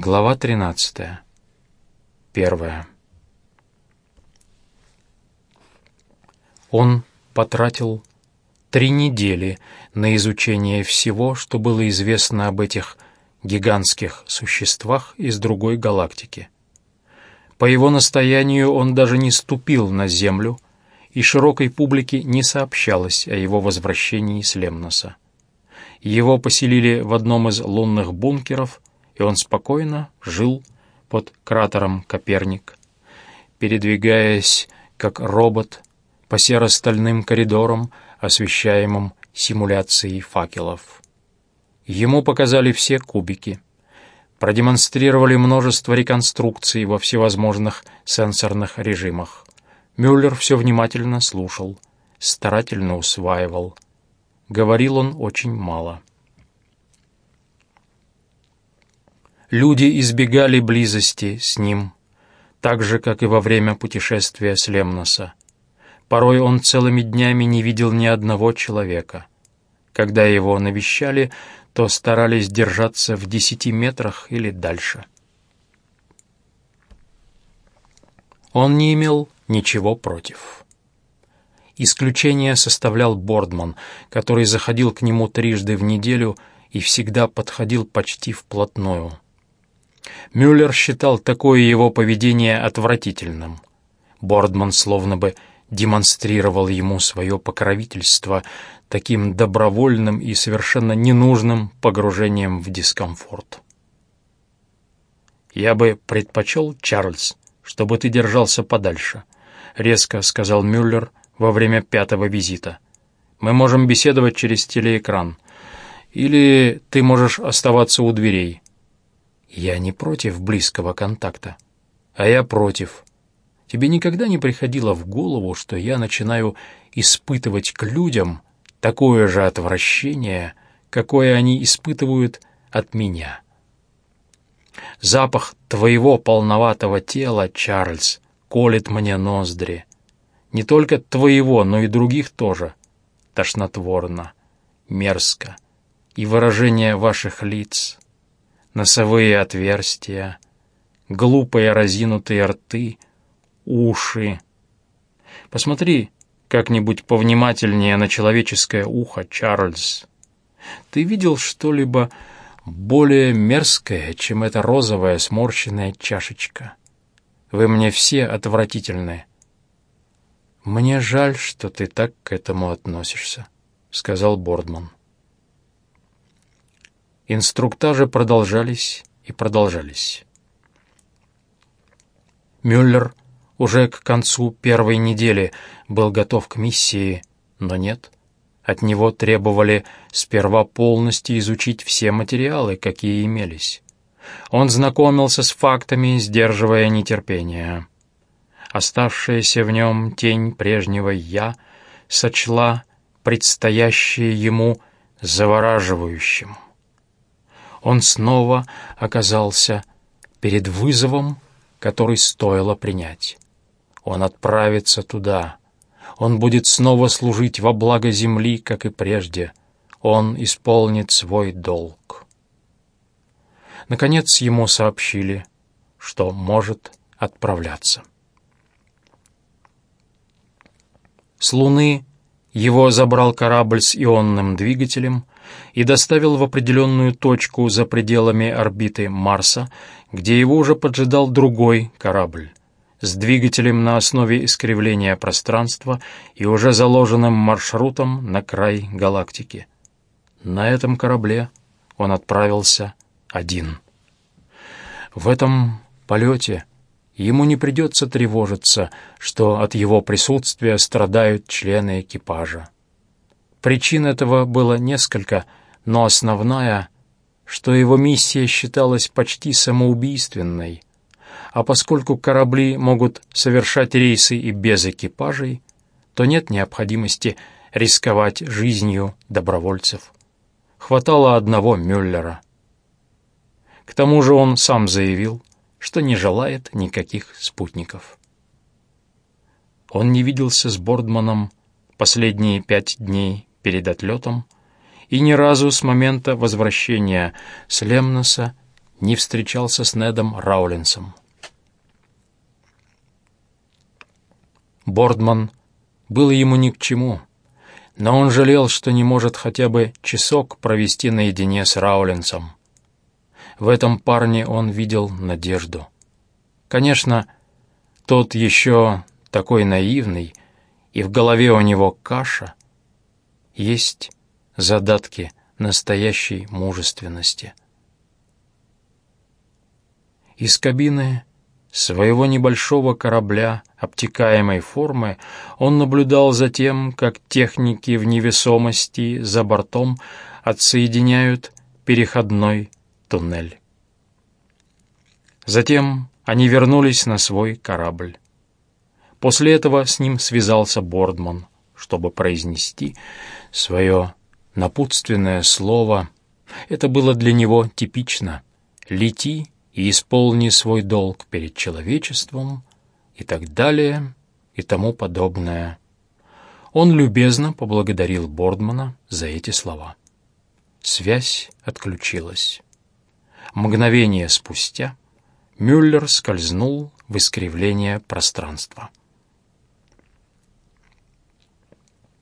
Глава 13. Первая. Он потратил три недели на изучение всего, что было известно об этих гигантских существах из другой галактики. По его настоянию он даже не ступил на Землю, и широкой публике не сообщалось о его возвращении с Лемноса. Его поселили в одном из лунных бункеров, и он спокойно жил под кратером Коперник, передвигаясь как робот по серо-стальным коридорам, освещаемым симуляцией факелов. Ему показали все кубики, продемонстрировали множество реконструкций во всевозможных сенсорных режимах. Мюллер все внимательно слушал, старательно усваивал. Говорил он очень мало. Люди избегали близости с ним, так же, как и во время путешествия с Лемноса. Порой он целыми днями не видел ни одного человека. Когда его навещали, то старались держаться в десяти метрах или дальше. Он не имел ничего против. Исключение составлял Бордман, который заходил к нему трижды в неделю и всегда подходил почти вплотную. Мюллер считал такое его поведение отвратительным. Бордман словно бы демонстрировал ему свое покровительство таким добровольным и совершенно ненужным погружением в дискомфорт. «Я бы предпочел, Чарльз, чтобы ты держался подальше», — резко сказал Мюллер во время пятого визита. «Мы можем беседовать через телеэкран. Или ты можешь оставаться у дверей. Я не против близкого контакта, а я против. Тебе никогда не приходило в голову, что я начинаю испытывать к людям такое же отвращение, какое они испытывают от меня? Запах твоего полноватого тела, Чарльз, колет мне ноздри. Не только твоего, но и других тоже. Тошнотворно, мерзко. И выражение ваших лиц — носовые отверстия, глупые разинутые рты, уши. Посмотри как-нибудь повнимательнее на человеческое ухо, Чарльз. Ты видел что-либо более мерзкое, чем эта розовая сморщенная чашечка? Вы мне все отвратительны. Мне жаль, что ты так к этому относишься, — сказал Бордман. Инструктажи продолжались и продолжались. Мюллер уже к концу первой недели был готов к миссии, но нет. От него требовали сперва полностью изучить все материалы, какие имелись. Он знакомился с фактами, сдерживая нетерпение. Оставшаяся в нем тень прежнего «я» сочла предстоящее ему завораживающим он снова оказался перед вызовом, который стоило принять. Он отправится туда. Он будет снова служить во благо земли, как и прежде. Он исполнит свой долг. Наконец ему сообщили, что может отправляться. С Луны его забрал корабль с ионным двигателем — и доставил в определенную точку за пределами орбиты Марса, где его уже поджидал другой корабль с двигателем на основе искривления пространства и уже заложенным маршрутом на край галактики. На этом корабле он отправился один. В этом полете ему не придется тревожиться, что от его присутствия страдают члены экипажа. Причин этого было несколько, но основная, что его миссия считалась почти самоубийственной, а поскольку корабли могут совершать рейсы и без экипажей, то нет необходимости рисковать жизнью добровольцев. Хватало одного Мюллера. К тому же он сам заявил, что не желает никаких спутников. Он не виделся с Бордманом последние пять дней перед отлетом и ни разу с момента возвращения с Лемноса не встречался с Недом Раулинсом. Бордман было ему ни к чему, но он жалел, что не может хотя бы часок провести наедине с Раулинсом. В этом парне он видел надежду. Конечно, тот еще такой наивный, и в голове у него каша. Есть задатки настоящей мужественности. Из кабины своего небольшого корабля обтекаемой формы он наблюдал за тем, как техники в невесомости за бортом отсоединяют переходной туннель. Затем они вернулись на свой корабль. После этого с ним связался Бордман, чтобы произнести свое напутственное слово. Это было для него типично. «Лети и исполни свой долг перед человечеством» и так далее и тому подобное. Он любезно поблагодарил Бордмана за эти слова. Связь отключилась. Мгновение спустя Мюллер скользнул в искривление пространства.